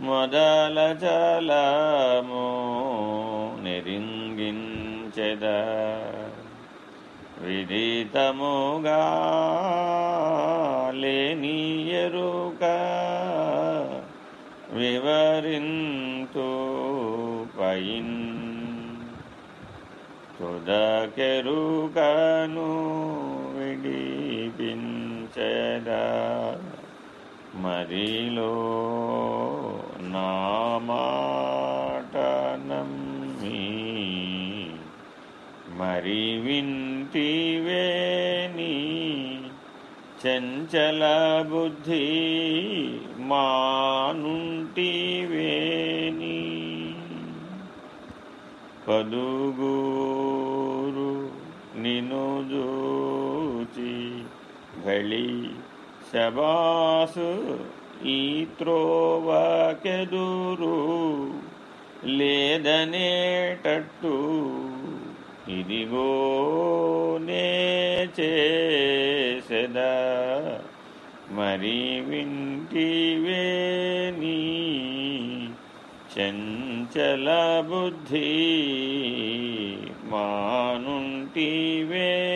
మొదల జలము నెరింగించెద. విదితముగా లేని ఎరుక వివరింతు పైన్. తుదకెరుకను విడిపించదా. మరిలో నామాటనమ్మి మరి వింటివేని చంచల బుద్ధి మానుంటివేని పదుగూరు నిను జూచి ఘళి శబాసు ఈ త్రోవకెదురు లేదనేటట్టు. ఇదిగో నే చేసెదా మరి వింటివేని చంచల బుద్ధి మానుంటివే